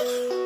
Bye.